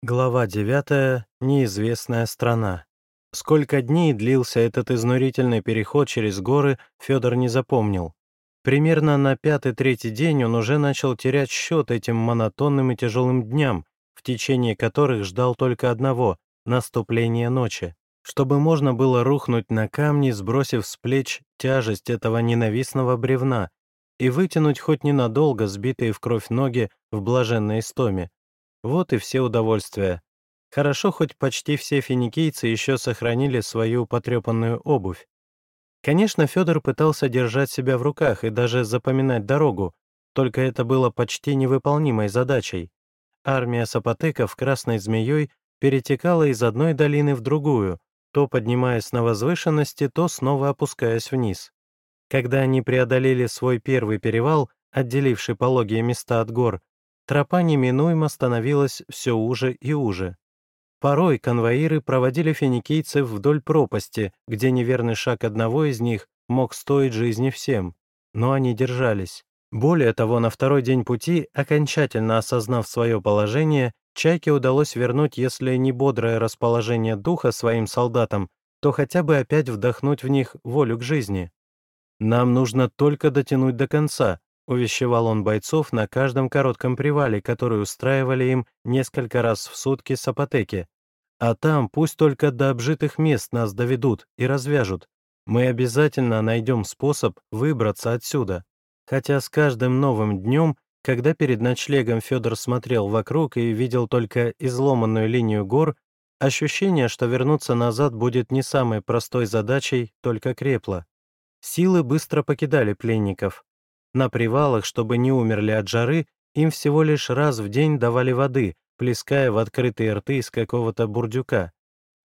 Глава 9. Неизвестная страна. Сколько дней длился этот изнурительный переход через горы, Федор не запомнил. Примерно на пятый-третий день он уже начал терять счет этим монотонным и тяжелым дням, в течение которых ждал только одного — наступления ночи, чтобы можно было рухнуть на камни, сбросив с плеч тяжесть этого ненавистного бревна и вытянуть хоть ненадолго сбитые в кровь ноги в блаженной истоме. Вот и все удовольствия. Хорошо, хоть почти все финикийцы еще сохранили свою потрепанную обувь. Конечно, Федор пытался держать себя в руках и даже запоминать дорогу, только это было почти невыполнимой задачей. Армия сапотеков красной змеей перетекала из одной долины в другую, то поднимаясь на возвышенности, то снова опускаясь вниз. Когда они преодолели свой первый перевал, отделивший пологие места от гор, тропа неминуемо становилась все уже и уже. Порой конвоиры проводили финикийцев вдоль пропасти, где неверный шаг одного из них мог стоить жизни всем. Но они держались. Более того, на второй день пути, окончательно осознав свое положение, Чайке удалось вернуть, если не бодрое расположение духа своим солдатам, то хотя бы опять вдохнуть в них волю к жизни. «Нам нужно только дотянуть до конца», увещевал он бойцов на каждом коротком привале, который устраивали им несколько раз в сутки с апотеки. А там пусть только до обжитых мест нас доведут и развяжут. Мы обязательно найдем способ выбраться отсюда. Хотя с каждым новым днем, когда перед ночлегом Федор смотрел вокруг и видел только изломанную линию гор, ощущение, что вернуться назад будет не самой простой задачей, только крепло. Силы быстро покидали пленников, на привалах, чтобы не умерли от жары, им всего лишь раз в день давали воды, плеская в открытые рты из какого-то бурдюка.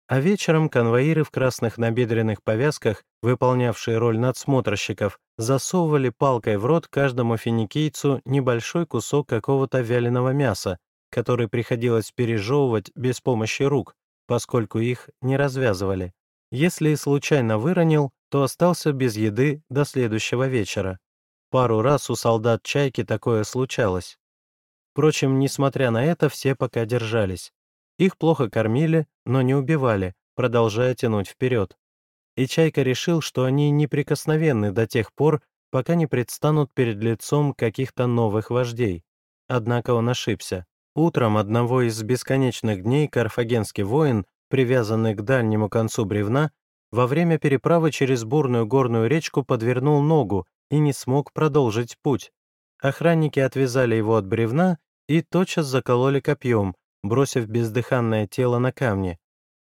А вечером конвоиры в красных набедренных повязках, выполнявшие роль надсмотрщиков, засовывали палкой в рот каждому финикийцу небольшой кусок какого-то вяленого мяса, который приходилось пережевывать без помощи рук, поскольку их не развязывали. Если случайно выронил, то остался без еды до следующего вечера. Пару раз у солдат «Чайки» такое случалось. Впрочем, несмотря на это, все пока держались. Их плохо кормили, но не убивали, продолжая тянуть вперед. И Чайка решил, что они неприкосновенны до тех пор, пока не предстанут перед лицом каких-то новых вождей. Однако он ошибся. Утром одного из бесконечных дней карфагенский воин, привязанный к дальнему концу бревна, во время переправы через бурную горную речку подвернул ногу и не смог продолжить путь. Охранники отвязали его от бревна и тотчас закололи копьем, бросив бездыханное тело на камни.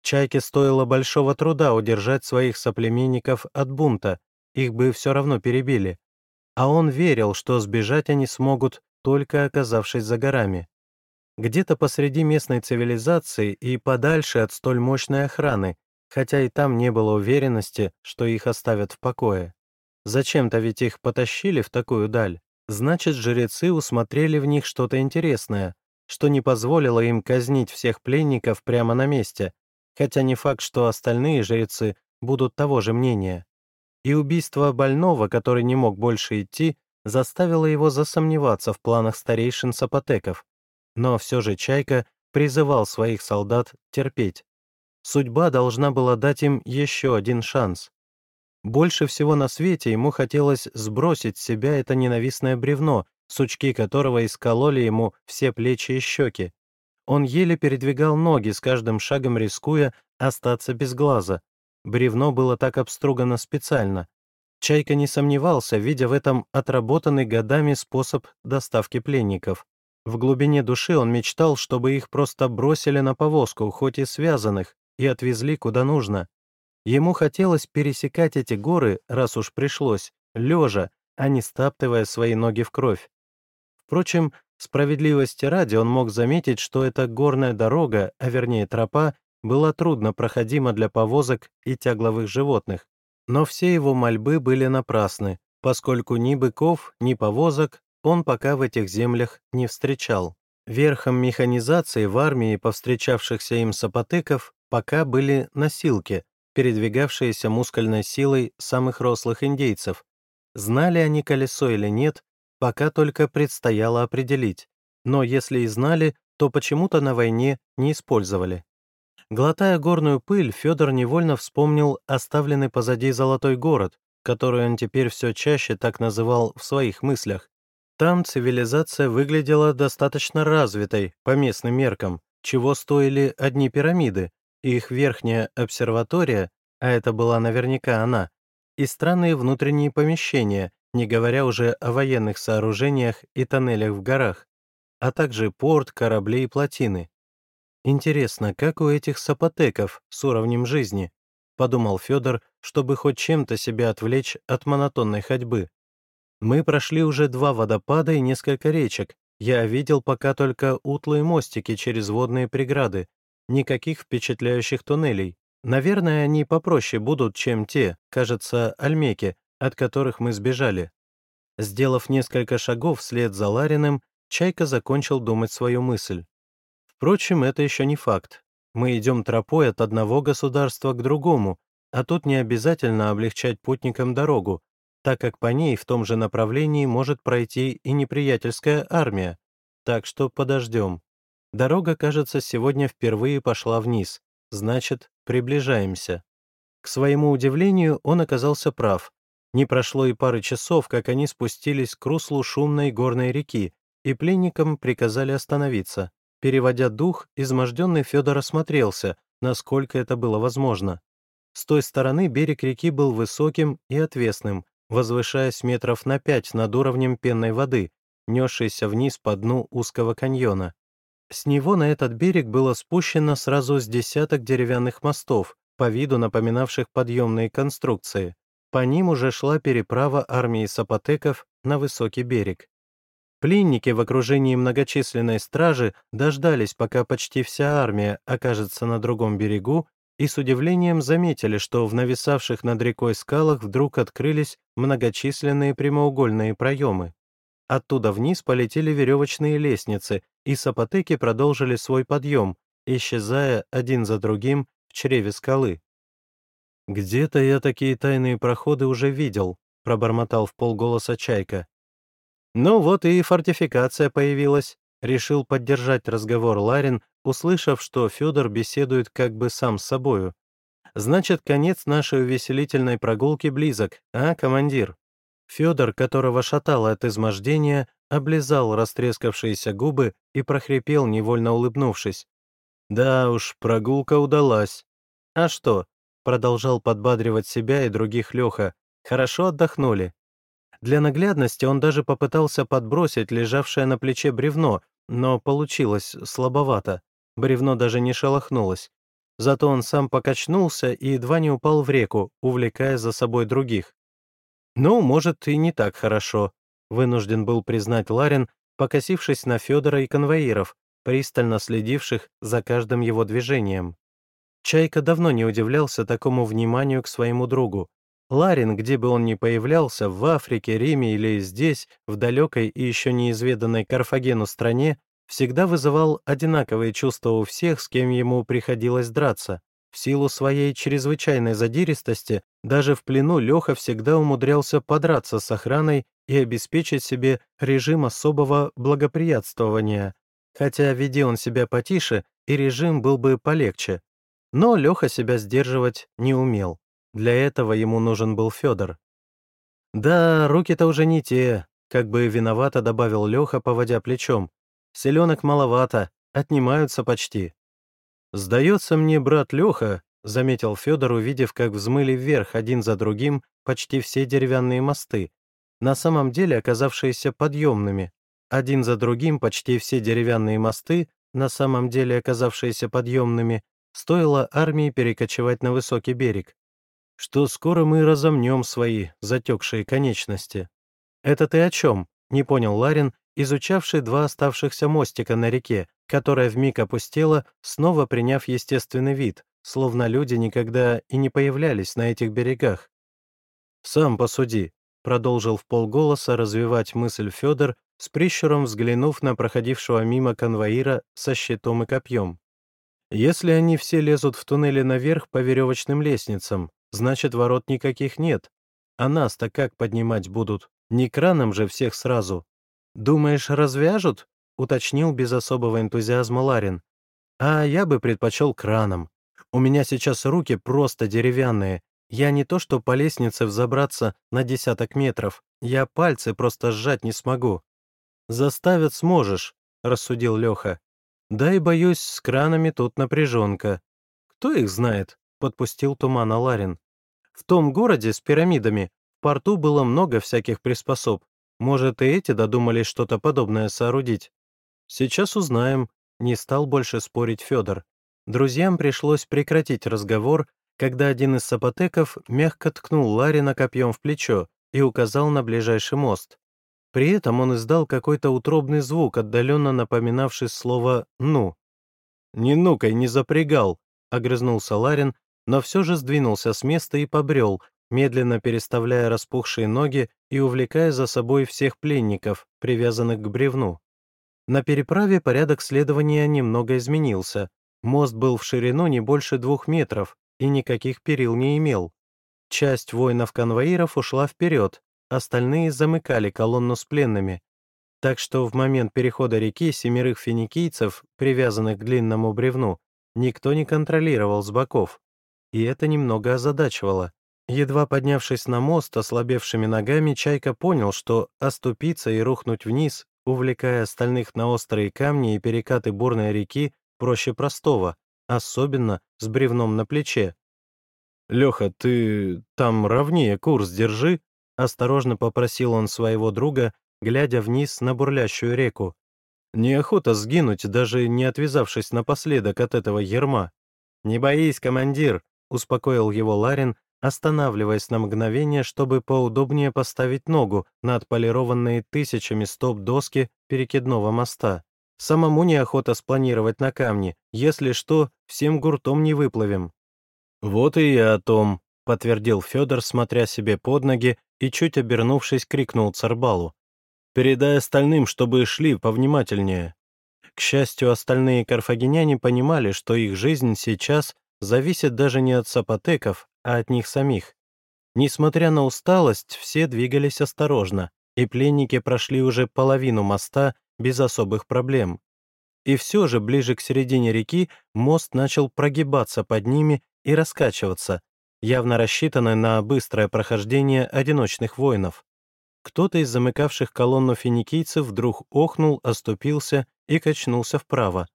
Чайке стоило большого труда удержать своих соплеменников от бунта, их бы все равно перебили. А он верил, что сбежать они смогут, только оказавшись за горами. Где-то посреди местной цивилизации и подальше от столь мощной охраны, хотя и там не было уверенности, что их оставят в покое. Зачем-то ведь их потащили в такую даль. Значит, жрецы усмотрели в них что-то интересное, что не позволило им казнить всех пленников прямо на месте, хотя не факт, что остальные жрецы будут того же мнения. И убийство больного, который не мог больше идти, заставило его засомневаться в планах старейшин сапотеков. Но все же Чайка призывал своих солдат терпеть. Судьба должна была дать им еще один шанс. Больше всего на свете ему хотелось сбросить с себя это ненавистное бревно, сучки которого искололи ему все плечи и щеки. Он еле передвигал ноги, с каждым шагом рискуя остаться без глаза. Бревно было так обстругано специально. Чайка не сомневался, видя в этом отработанный годами способ доставки пленников. В глубине души он мечтал, чтобы их просто бросили на повозку, хоть и связанных, и отвезли куда нужно. Ему хотелось пересекать эти горы, раз уж пришлось, лежа, а не стаптывая свои ноги в кровь. Впрочем, справедливости ради он мог заметить, что эта горная дорога, а вернее тропа, была трудно проходима для повозок и тягловых животных. Но все его мольбы были напрасны, поскольку ни быков, ни повозок он пока в этих землях не встречал. Верхом механизации в армии повстречавшихся им сапотеков пока были носилки, передвигавшиеся мускульной силой самых рослых индейцев. Знали они колесо или нет, пока только предстояло определить. Но если и знали, то почему-то на войне не использовали. Глотая горную пыль, Федор невольно вспомнил оставленный позади золотой город, который он теперь все чаще так называл в своих мыслях. Там цивилизация выглядела достаточно развитой по местным меркам, чего стоили одни пирамиды, их верхняя обсерватория, а это была наверняка она, и странные внутренние помещения, не говоря уже о военных сооружениях и тоннелях в горах, а также порт, корабли и плотины. Интересно, как у этих сапотеков с уровнем жизни? Подумал Федор, чтобы хоть чем-то себя отвлечь от монотонной ходьбы. Мы прошли уже два водопада и несколько речек. Я видел пока только утлые мостики через водные преграды. Никаких впечатляющих туннелей. Наверное, они попроще будут, чем те, кажется, альмеки, от которых мы сбежали. Сделав несколько шагов вслед за Лариным, Чайка закончил думать свою мысль. Впрочем, это еще не факт. Мы идем тропой от одного государства к другому, а тут не обязательно облегчать путникам дорогу, так как по ней в том же направлении может пройти и неприятельская армия. Так что подождем. Дорога, кажется, сегодня впервые пошла вниз, значит, приближаемся. К своему удивлению, он оказался прав. Не прошло и пары часов, как они спустились к руслу шумной горной реки, и пленникам приказали остановиться. Переводя дух, изможденный Федор осмотрелся, насколько это было возможно. С той стороны берег реки был высоким и отвесным, возвышаясь метров на пять над уровнем пенной воды, несшейся вниз по дну узкого каньона. С него на этот берег было спущено сразу с десяток деревянных мостов, по виду напоминавших подъемные конструкции. По ним уже шла переправа армии сапотеков на высокий берег. Пленники в окружении многочисленной стражи дождались, пока почти вся армия окажется на другом берегу, и с удивлением заметили, что в нависавших над рекой скалах вдруг открылись многочисленные прямоугольные проемы. Оттуда вниз полетели веревочные лестницы, и сапотеки продолжили свой подъем, исчезая один за другим в чреве скалы. «Где-то я такие тайные проходы уже видел», — пробормотал в полголоса Чайка. «Ну вот и фортификация появилась», — решил поддержать разговор Ларин, услышав, что Федор беседует как бы сам с собою. «Значит, конец нашей увеселительной прогулки близок, а, командир?» Федор, которого шатало от измождения, облизал растрескавшиеся губы и прохрипел, невольно улыбнувшись. «Да уж, прогулка удалась. А что?» — продолжал подбадривать себя и других Леха. «Хорошо отдохнули. Для наглядности он даже попытался подбросить лежавшее на плече бревно, но получилось слабовато. Бревно даже не шелохнулось. Зато он сам покачнулся и едва не упал в реку, увлекая за собой других. «Ну, может, и не так хорошо», — вынужден был признать Ларин, покосившись на Федора и конвоиров, пристально следивших за каждым его движением. Чайка давно не удивлялся такому вниманию к своему другу. Ларин, где бы он ни появлялся, в Африке, Риме или здесь, в далекой и еще неизведанной Карфагену стране, всегда вызывал одинаковые чувства у всех, с кем ему приходилось драться. В силу своей чрезвычайной задиристости, даже в плену Леха всегда умудрялся подраться с охраной и обеспечить себе режим особого благоприятствования, хотя, веди он себя потише, и режим был бы полегче. Но Леха себя сдерживать не умел. Для этого ему нужен был Федор. «Да, руки-то уже не те», — как бы виновато добавил Леха, поводя плечом. «Селенок маловато, отнимаются почти». «Сдается мне, брат Леха», — заметил Федор, увидев, как взмыли вверх один за другим почти все деревянные мосты, на самом деле оказавшиеся подъемными. Один за другим почти все деревянные мосты, на самом деле оказавшиеся подъемными, стоило армии перекочевать на высокий берег что скоро мы разомнем свои затекшие конечности. «Это ты о чем?» — не понял Ларин, изучавший два оставшихся мостика на реке, которая вмиг опустела, снова приняв естественный вид, словно люди никогда и не появлялись на этих берегах. «Сам посуди», — продолжил в полголоса развивать мысль Федор, с прищуром взглянув на проходившего мимо конвоира со щитом и копьем. «Если они все лезут в туннели наверх по веревочным лестницам, значит, ворот никаких нет. А нас-то как поднимать будут? Не краном же всех сразу. Думаешь, развяжут? — уточнил без особого энтузиазма Ларин. «А я бы предпочел краном. У меня сейчас руки просто деревянные. Я не то что по лестнице взобраться на десяток метров, я пальцы просто сжать не смогу». «Заставят сможешь», — рассудил Леха. «Да и, боюсь, с кранами тут напряженка». «Кто их знает?» — подпустил тумана Ларин. «В том городе с пирамидами в порту было много всяких приспособ. Может, и эти додумались что-то подобное соорудить?» «Сейчас узнаем», — не стал больше спорить Федор. Друзьям пришлось прекратить разговор, когда один из сапотеков мягко ткнул Ларина копьем в плечо и указал на ближайший мост. При этом он издал какой-то утробный звук, отдаленно напоминавший слово «ну». «Не нукай, не запрягал», — огрызнулся Ларин, но все же сдвинулся с места и побрел, медленно переставляя распухшие ноги и увлекая за собой всех пленников, привязанных к бревну. На переправе порядок следования немного изменился. Мост был в ширину не больше двух метров и никаких перил не имел. Часть воинов-конвоиров ушла вперед, остальные замыкали колонну с пленными. Так что в момент перехода реки семерых финикийцев, привязанных к длинному бревну, никто не контролировал с боков. И это немного озадачивало. Едва поднявшись на мост ослабевшими ногами, Чайка понял, что оступиться и рухнуть вниз, увлекая остальных на острые камни и перекаты бурной реки, проще простого, особенно с бревном на плече. «Леха, ты там ровнее курс держи», — осторожно попросил он своего друга, глядя вниз на бурлящую реку. «Неохота сгинуть, даже не отвязавшись напоследок от этого ерма». «Не боись, командир», — успокоил его Ларин, останавливаясь на мгновение, чтобы поудобнее поставить ногу на отполированные тысячами стоп доски перекидного моста. Самому неохота спланировать на камне, если что, всем гуртом не выплывем. «Вот и я о том», — подтвердил Федор, смотря себе под ноги и, чуть обернувшись, крикнул Царбалу. «Передай остальным, чтобы шли повнимательнее». К счастью, остальные карфагеняне понимали, что их жизнь сейчас зависит даже не от сапотеков, а от них самих. Несмотря на усталость, все двигались осторожно, и пленники прошли уже половину моста без особых проблем. И все же ближе к середине реки мост начал прогибаться под ними и раскачиваться, явно рассчитанный на быстрое прохождение одиночных воинов. Кто-то из замыкавших колонну финикийцев вдруг охнул, оступился и качнулся вправо.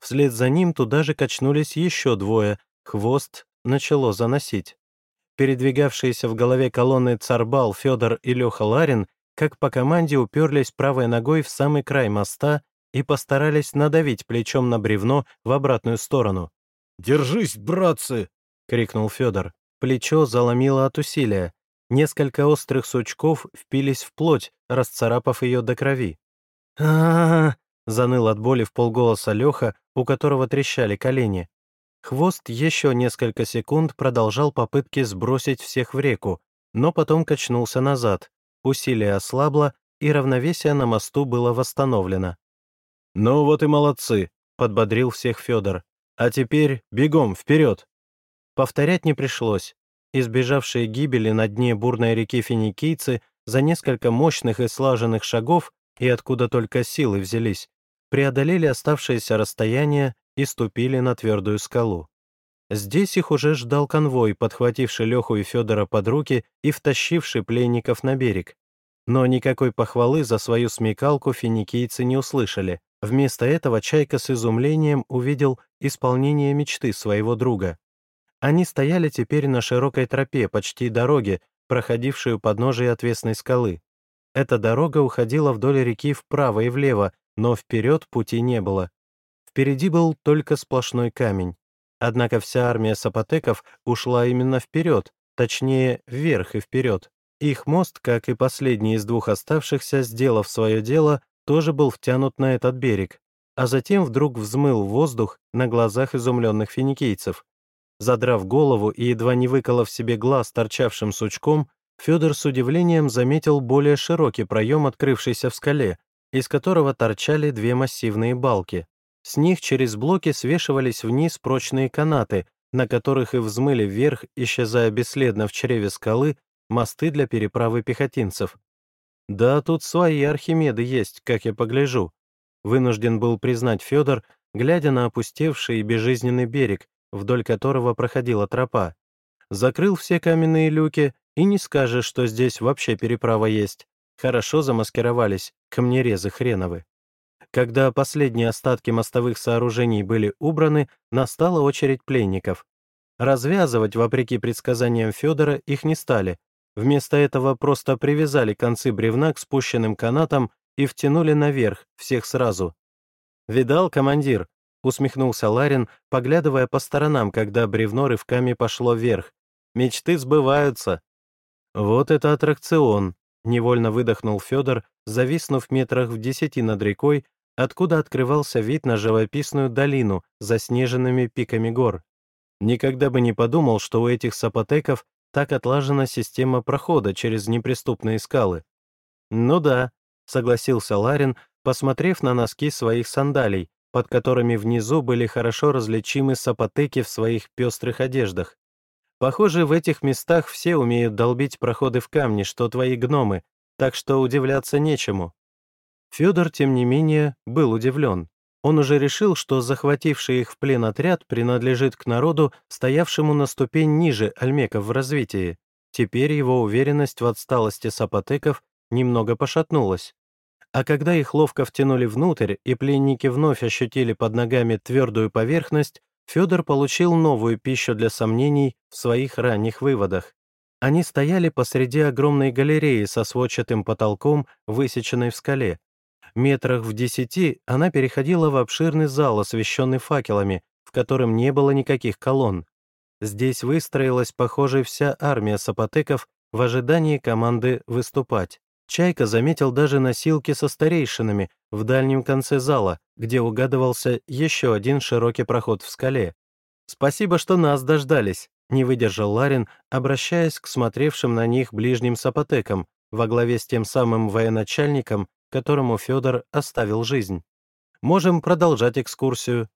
Вслед за ним туда же качнулись еще двое, хвост начало заносить. Передвигавшиеся в голове колонны Царбал, Федор и Леха Ларин, как по команде уперлись правой ногой в самый край моста и постарались надавить плечом на бревно в обратную сторону. «Держись, братцы!» — крикнул Федор. Плечо заломило от усилия. Несколько острых сучков впились в плоть, расцарапав ее до крови. а, заныл от боли в полголоса Леха, у которого трещали колени. Хвост еще несколько секунд продолжал попытки сбросить всех в реку, но потом качнулся назад, усилие ослабло, и равновесие на мосту было восстановлено. «Ну вот и молодцы», — подбодрил всех Федор. «А теперь бегом, вперед!» Повторять не пришлось. Избежавшие гибели на дне бурной реки финикийцы за несколько мощных и слаженных шагов, и откуда только силы взялись, преодолели оставшееся расстояние и ступили на твердую скалу. Здесь их уже ждал конвой, подхвативший Леху и Федора под руки и втащивший пленников на берег. Но никакой похвалы за свою смекалку финикийцы не услышали. Вместо этого Чайка с изумлением увидел исполнение мечты своего друга. Они стояли теперь на широкой тропе, почти дороге, проходившей у подножия отвесной скалы. Эта дорога уходила вдоль реки вправо и влево, но вперед пути не было. Впереди был только сплошной камень. Однако вся армия сапотеков ушла именно вперед, точнее, вверх и вперед. Их мост, как и последний из двух оставшихся, сделав свое дело, тоже был втянут на этот берег, а затем вдруг взмыл воздух на глазах изумленных финикийцев. Задрав голову и едва не выколов себе глаз торчавшим сучком, Федор с удивлением заметил более широкий проем, открывшийся в скале, из которого торчали две массивные балки. С них через блоки свешивались вниз прочные канаты, на которых и взмыли вверх, исчезая бесследно в чреве скалы, мосты для переправы пехотинцев. «Да, тут свои Архимеды есть, как я погляжу», вынужден был признать Федор, глядя на опустевший и безжизненный берег, вдоль которого проходила тропа. Закрыл все каменные люки, и не скажешь, что здесь вообще переправа есть. Хорошо замаскировались, камнерезы хреновы. Когда последние остатки мостовых сооружений были убраны, настала очередь пленников. Развязывать, вопреки предсказаниям Федора, их не стали. Вместо этого просто привязали концы бревна к спущенным канатам и втянули наверх, всех сразу. «Видал, командир?» — усмехнулся Ларин, поглядывая по сторонам, когда бревно рывками пошло вверх. «Мечты сбываются». «Вот это аттракцион!» — невольно выдохнул Федор, зависнув метрах в десяти над рекой, откуда открывался вид на живописную долину за снеженными пиками гор. Никогда бы не подумал, что у этих сапотеков так отлажена система прохода через неприступные скалы. «Ну да», — согласился Ларин, посмотрев на носки своих сандалий, под которыми внизу были хорошо различимы сапотеки в своих пестрых одеждах. «Похоже, в этих местах все умеют долбить проходы в камни, что твои гномы, так что удивляться нечему». Федор, тем не менее, был удивлен. Он уже решил, что захвативший их в плен отряд принадлежит к народу, стоявшему на ступень ниже альмеков в развитии. Теперь его уверенность в отсталости сапотеков немного пошатнулась. А когда их ловко втянули внутрь, и пленники вновь ощутили под ногами твердую поверхность, Федор получил новую пищу для сомнений в своих ранних выводах. Они стояли посреди огромной галереи со сводчатым потолком, высеченной в скале. Метрах в десяти она переходила в обширный зал, освещенный факелами, в котором не было никаких колонн. Здесь выстроилась, похоже, вся армия сапотеков в ожидании команды выступать. Чайка заметил даже носилки со старейшинами в дальнем конце зала, где угадывался еще один широкий проход в скале. «Спасибо, что нас дождались», — не выдержал Ларин, обращаясь к смотревшим на них ближним сапотекам, во главе с тем самым военачальником, которому Федор оставил жизнь. «Можем продолжать экскурсию».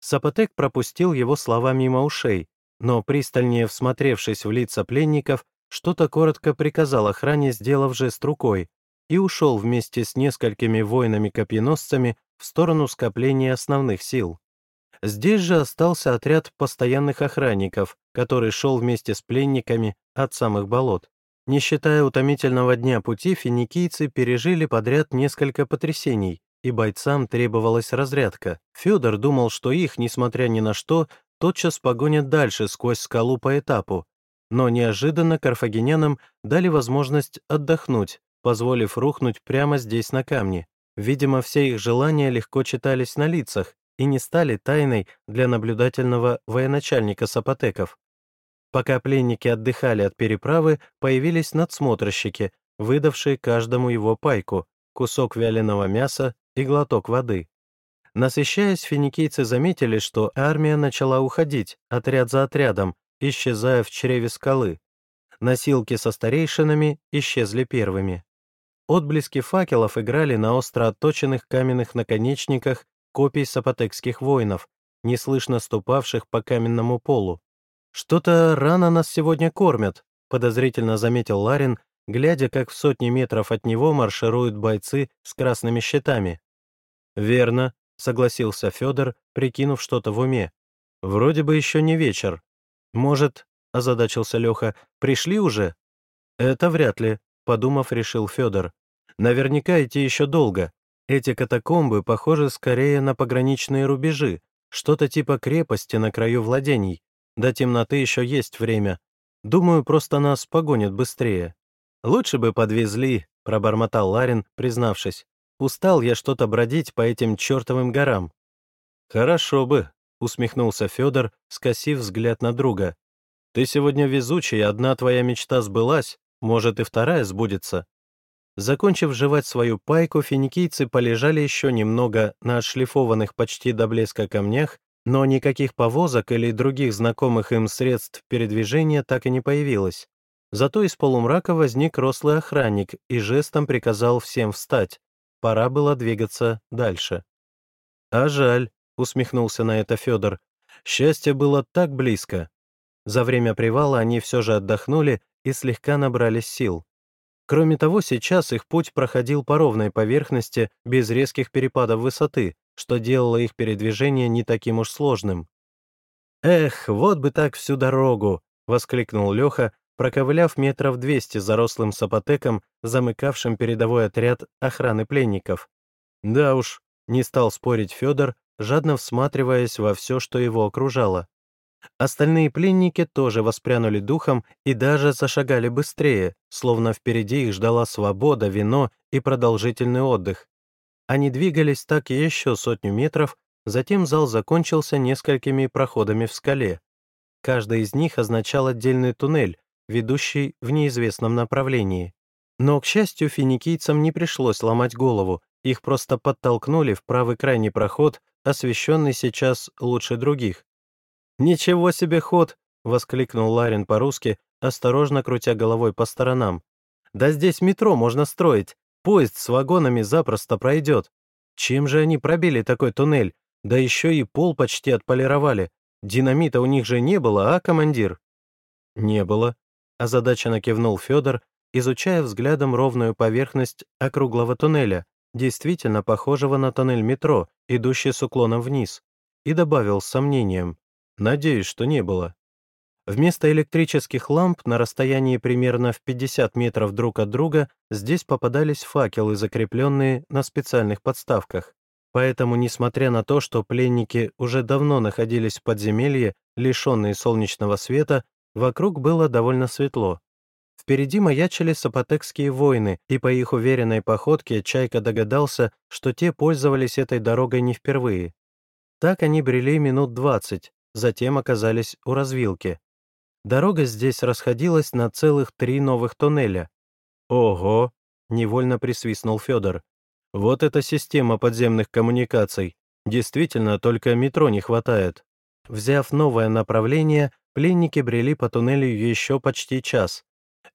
Сапотек пропустил его слова мимо ушей, но, пристальнее всмотревшись в лица пленников, что-то коротко приказал охране, сделав жест рукой, и ушел вместе с несколькими воинами-копьеносцами в сторону скопления основных сил. Здесь же остался отряд постоянных охранников, который шел вместе с пленниками от самых болот. Не считая утомительного дня пути, финикийцы пережили подряд несколько потрясений, и бойцам требовалась разрядка. Федор думал, что их, несмотря ни на что, тотчас погонят дальше сквозь скалу по этапу, но неожиданно карфагенянам дали возможность отдохнуть, позволив рухнуть прямо здесь на камне. Видимо, все их желания легко читались на лицах и не стали тайной для наблюдательного военачальника Сапотеков. Пока пленники отдыхали от переправы, появились надсмотрщики, выдавшие каждому его пайку, кусок вяленого мяса и глоток воды. Насыщаясь, финикийцы заметили, что армия начала уходить, отряд за отрядом, исчезая в чреве скалы. Носилки со старейшинами исчезли первыми. Отблески факелов играли на остро отточенных каменных наконечниках копий сапотекских воинов, неслышно ступавших по каменному полу. «Что-то рано нас сегодня кормят», — подозрительно заметил Ларин, глядя, как в сотни метров от него маршируют бойцы с красными щитами. «Верно», — согласился Федор, прикинув что-то в уме. «Вроде бы еще не вечер, «Может, — озадачился Леха, — пришли уже?» «Это вряд ли», — подумав, решил Федор. «Наверняка идти еще долго. Эти катакомбы похожи скорее на пограничные рубежи, что-то типа крепости на краю владений. До темноты еще есть время. Думаю, просто нас погонят быстрее». «Лучше бы подвезли», — пробормотал Ларин, признавшись. «Устал я что-то бродить по этим чертовым горам». «Хорошо бы», — усмехнулся Федор, скосив взгляд на друга. «Ты сегодня везучий, одна твоя мечта сбылась, может, и вторая сбудется». Закончив жевать свою пайку, финикийцы полежали еще немного на отшлифованных почти до блеска камнях, но никаких повозок или других знакомых им средств передвижения так и не появилось. Зато из полумрака возник рослый охранник и жестом приказал всем встать. Пора было двигаться дальше. А жаль, — усмехнулся на это Федор. «Счастье было так близко». За время привала они все же отдохнули и слегка набрались сил. Кроме того, сейчас их путь проходил по ровной поверхности без резких перепадов высоты, что делало их передвижение не таким уж сложным. «Эх, вот бы так всю дорогу!» — воскликнул Леха, проковыляв метров двести зарослым сапотеком, замыкавшим передовой отряд охраны пленников. Да уж, не стал спорить Федор, жадно всматриваясь во все, что его окружало. Остальные пленники тоже воспрянули духом и даже зашагали быстрее, словно впереди их ждала свобода, вино и продолжительный отдых. Они двигались так еще сотню метров, затем зал закончился несколькими проходами в скале. Каждый из них означал отдельный туннель, ведущий в неизвестном направлении. Но, к счастью, финикийцам не пришлось ломать голову, их просто подтолкнули в правый крайний проход, освещенный сейчас лучше других. «Ничего себе ход!» — воскликнул Ларин по-русски, осторожно крутя головой по сторонам. «Да здесь метро можно строить, поезд с вагонами запросто пройдет. Чем же они пробили такой туннель? Да еще и пол почти отполировали. Динамита у них же не было, а, командир?» «Не было», озадаченно кивнул Федор, изучая взглядом ровную поверхность округлого туннеля, действительно похожего на тоннель метро, идущий с уклоном вниз, и добавил с сомнением, «Надеюсь, что не было». Вместо электрических ламп на расстоянии примерно в 50 метров друг от друга здесь попадались факелы, закрепленные на специальных подставках. Поэтому, несмотря на то, что пленники уже давно находились в подземелье, лишенные солнечного света, Вокруг было довольно светло. Впереди маячили сапотекские воины, и по их уверенной походке Чайка догадался, что те пользовались этой дорогой не впервые. Так они брели минут двадцать, затем оказались у развилки. Дорога здесь расходилась на целых три новых туннеля. «Ого!» — невольно присвистнул Федор. «Вот эта система подземных коммуникаций. Действительно, только метро не хватает». Взяв новое направление, Пленники брели по туннелю еще почти час.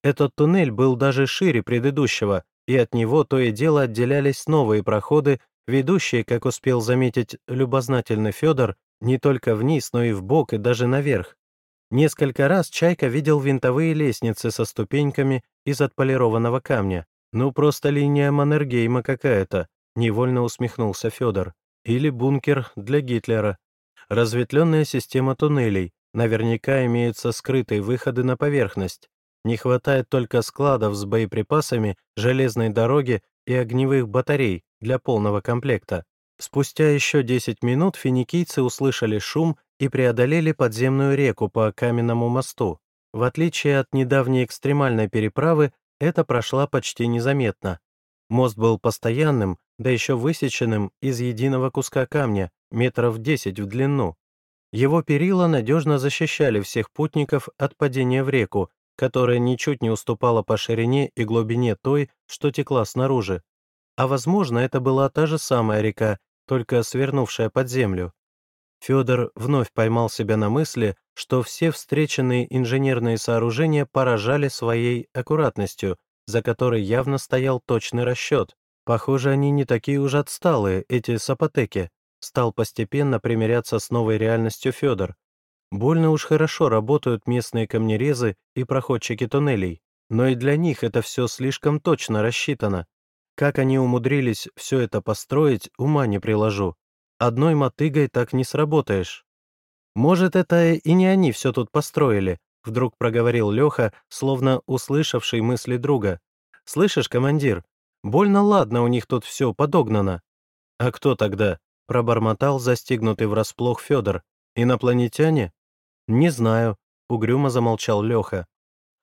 Этот туннель был даже шире предыдущего, и от него то и дело отделялись новые проходы, ведущие, как успел заметить любознательный Федор, не только вниз, но и в бок и даже наверх. Несколько раз Чайка видел винтовые лестницы со ступеньками из отполированного камня. Ну, просто линия Маннергейма какая-то, невольно усмехнулся Федор. Или бункер для Гитлера. Разветвленная система туннелей, Наверняка имеются скрытые выходы на поверхность. Не хватает только складов с боеприпасами, железной дороги и огневых батарей для полного комплекта. Спустя еще 10 минут финикийцы услышали шум и преодолели подземную реку по каменному мосту. В отличие от недавней экстремальной переправы, это прошла почти незаметно. Мост был постоянным, да еще высеченным из единого куска камня, метров 10 в длину. Его перила надежно защищали всех путников от падения в реку, которая ничуть не уступала по ширине и глубине той, что текла снаружи. А возможно, это была та же самая река, только свернувшая под землю. Федор вновь поймал себя на мысли, что все встреченные инженерные сооружения поражали своей аккуратностью, за которой явно стоял точный расчет. Похоже, они не такие уж отсталые, эти сапотеки стал постепенно примиряться с новой реальностью Федор. Больно уж хорошо работают местные камнерезы и проходчики туннелей, но и для них это все слишком точно рассчитано. Как они умудрились все это построить, ума не приложу. Одной мотыгой так не сработаешь. Может, это и не они все тут построили, вдруг проговорил Леха, словно услышавший мысли друга. «Слышишь, командир, больно ладно у них тут все подогнано». «А кто тогда?» пробормотал застигнутый врасплох Федор. «Инопланетяне?» «Не знаю», — угрюмо замолчал Леха.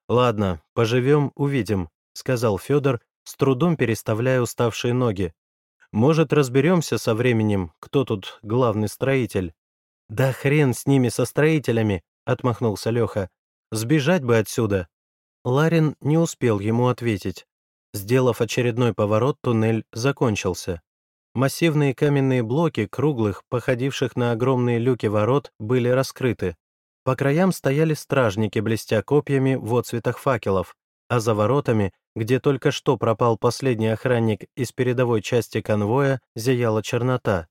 «Ладно, поживем, увидим», — сказал Федор, с трудом переставляя уставшие ноги. «Может, разберемся со временем, кто тут главный строитель?» «Да хрен с ними, со строителями», — отмахнулся Леха. «Сбежать бы отсюда». Ларин не успел ему ответить. Сделав очередной поворот, туннель закончился. Массивные каменные блоки, круглых, походивших на огромные люки ворот, были раскрыты. По краям стояли стражники, блестя копьями в отцветах факелов, а за воротами, где только что пропал последний охранник из передовой части конвоя, зияла чернота.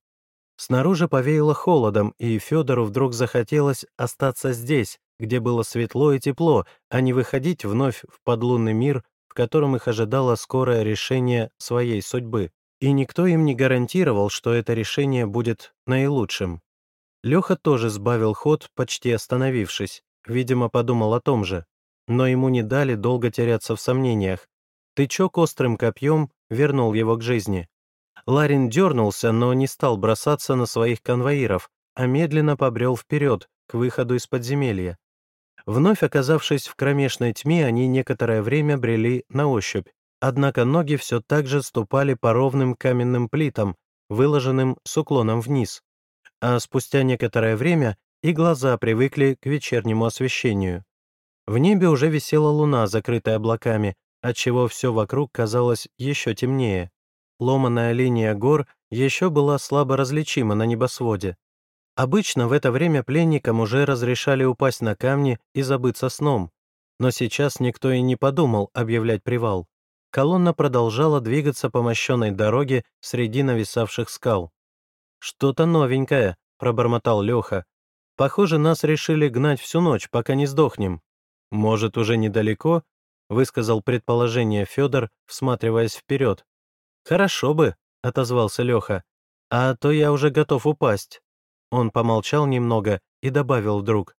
Снаружи повеяло холодом, и Федору вдруг захотелось остаться здесь, где было светло и тепло, а не выходить вновь в подлунный мир, в котором их ожидало скорое решение своей судьбы, и никто им не гарантировал, что это решение будет наилучшим. Леха тоже сбавил ход, почти остановившись, видимо, подумал о том же, но ему не дали долго теряться в сомнениях. Тычок острым копьем вернул его к жизни. Ларин дернулся, но не стал бросаться на своих конвоиров, а медленно побрел вперед, к выходу из подземелья. Вновь оказавшись в кромешной тьме, они некоторое время брели на ощупь, однако ноги все так же ступали по ровным каменным плитам, выложенным с уклоном вниз. А спустя некоторое время и глаза привыкли к вечернему освещению. В небе уже висела луна, закрытая облаками, отчего все вокруг казалось еще темнее. Ломаная линия гор еще была слабо различима на небосводе. Обычно в это время пленникам уже разрешали упасть на камни и забыться сном, но сейчас никто и не подумал объявлять привал. Колонна продолжала двигаться по мощенной дороге среди нависавших скал. «Что-то новенькое», — пробормотал Леха. «Похоже, нас решили гнать всю ночь, пока не сдохнем». «Может, уже недалеко?» — высказал предположение Федор, всматриваясь вперед. «Хорошо бы», — отозвался Леха. «А то я уже готов упасть». Он помолчал немного и добавил вдруг.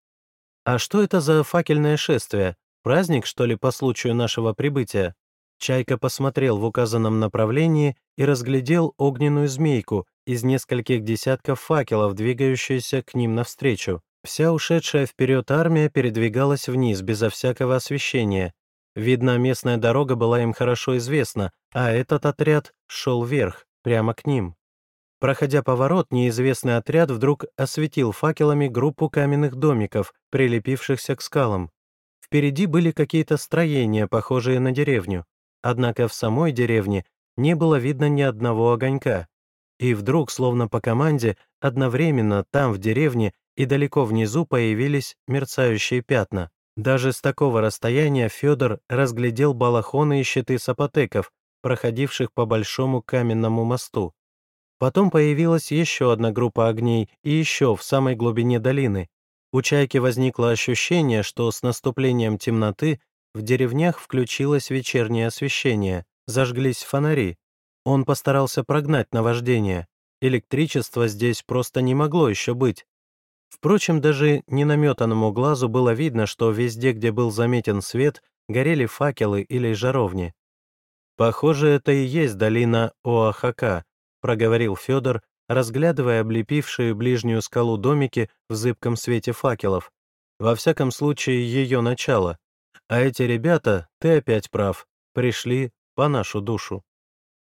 «А что это за факельное шествие? Праздник, что ли, по случаю нашего прибытия?» Чайка посмотрел в указанном направлении и разглядел огненную змейку из нескольких десятков факелов, двигающуюся к ним навстречу. Вся ушедшая вперед армия передвигалась вниз безо всякого освещения. Видно, местная дорога была им хорошо известна, а этот отряд шел вверх, прямо к ним. Проходя поворот, неизвестный отряд вдруг осветил факелами группу каменных домиков, прилепившихся к скалам. Впереди были какие-то строения, похожие на деревню. Однако в самой деревне не было видно ни одного огонька. И вдруг, словно по команде, одновременно там, в деревне, и далеко внизу появились мерцающие пятна. Даже с такого расстояния Федор разглядел балахоны и щиты сапотеков, проходивших по большому каменному мосту. Потом появилась еще одна группа огней и еще в самой глубине долины. У Чайки возникло ощущение, что с наступлением темноты в деревнях включилось вечернее освещение, зажглись фонари. Он постарался прогнать наваждение. Электричества здесь просто не могло еще быть. Впрочем, даже ненаметанному глазу было видно, что везде, где был заметен свет, горели факелы или жаровни. «Похоже, это и есть долина Оахака», — проговорил Федор, разглядывая облепившие ближнюю скалу домики в зыбком свете факелов. «Во всяком случае, ее начало. А эти ребята, ты опять прав, пришли по нашу душу».